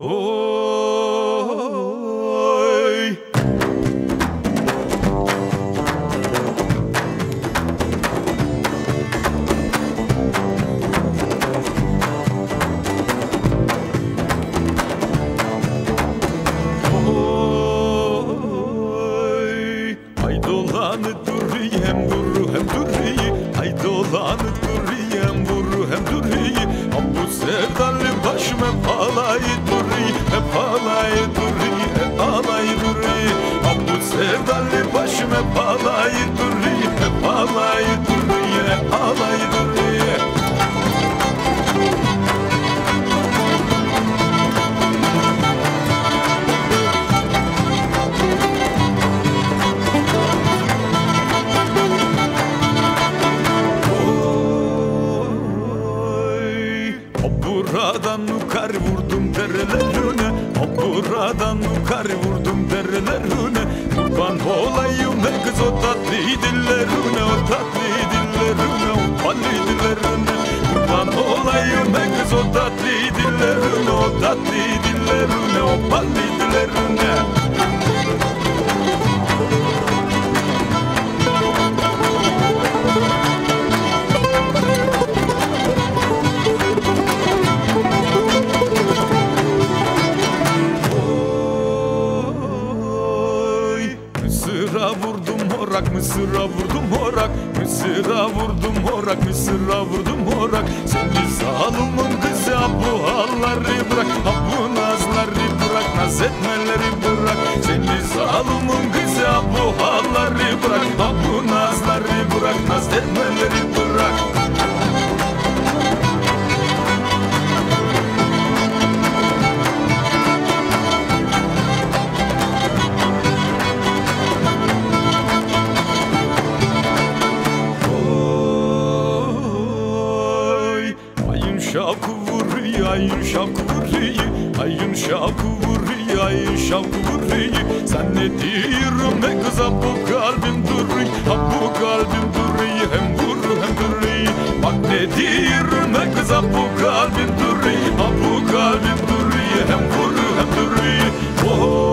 Oy. Oy. Ay dolanı duri hem duru hem duri Ay dolanı duri hem duru hem duri Am bu sevdalı başım hep alay duri Hep alay duri hep alay duri Oy. O buradan yukarı vurdum derelerine buradan yukarı vurdum derelerine olayım ne kız o tatlı dillerine O tatlı dillerine o palli dillerine. Kurban olayım ne kız o tatlı dillerine O tatlı dillerine o palli Mısır'a vurdum horak, Mısır'a vurdum horak Mısır'a vurdum horak, Mısır'a vurdum horak. Seni zalimin kızı bu halları bırak bu nazları bırak, naz etmeleri bırak Seni zalimin kızı bu halları bırak bu şakuri ayın şakuri ayın şakuri ayın şakuri. Sen ne diyorum ne kıza bu kalbim duru ha bu kalbim duru hem vuru hem duru. Bak ne diyorum ne kıza bu kalbim duru ha bu kalbim duru hem vuru hem duru. Oh